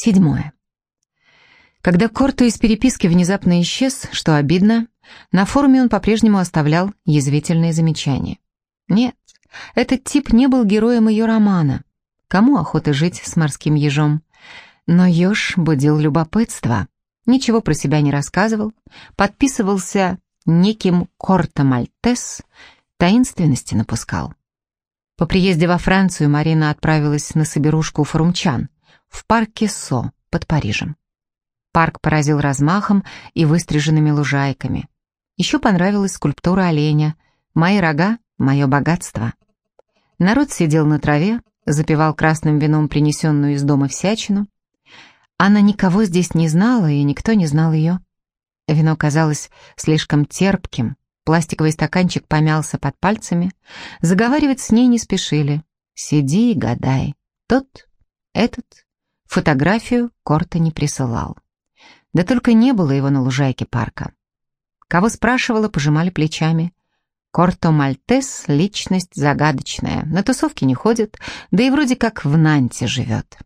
Седьмое. Когда Корто из переписки внезапно исчез, что обидно, на форуме он по-прежнему оставлял язвительные замечания. Нет, этот тип не был героем ее романа. Кому охота жить с морским ежом? Но еж будил любопытство. Ничего про себя не рассказывал, подписывался неким Корто Мальтес, таинственности напускал. По приезде во Францию Марина отправилась на соберушку форумчан в парке Со под Парижем. Парк поразил размахом и выстриженными лужайками. Еще понравилась скульптура оленя. «Мои рога — мое богатство». Народ сидел на траве, запивал красным вином принесенную из дома всячину. Она никого здесь не знала, и никто не знал ее. Вино казалось слишком терпким, пластиковый стаканчик помялся под пальцами, заговаривать с ней не спешили. «Сиди и гадай». Тот, этот, фотографию Корта не присылал. Да только не было его на лужайке парка. Кого спрашивала, пожимали плечами. Корто Мальтес — личность загадочная, на тусовки не ходит, да и вроде как в Нанте живет.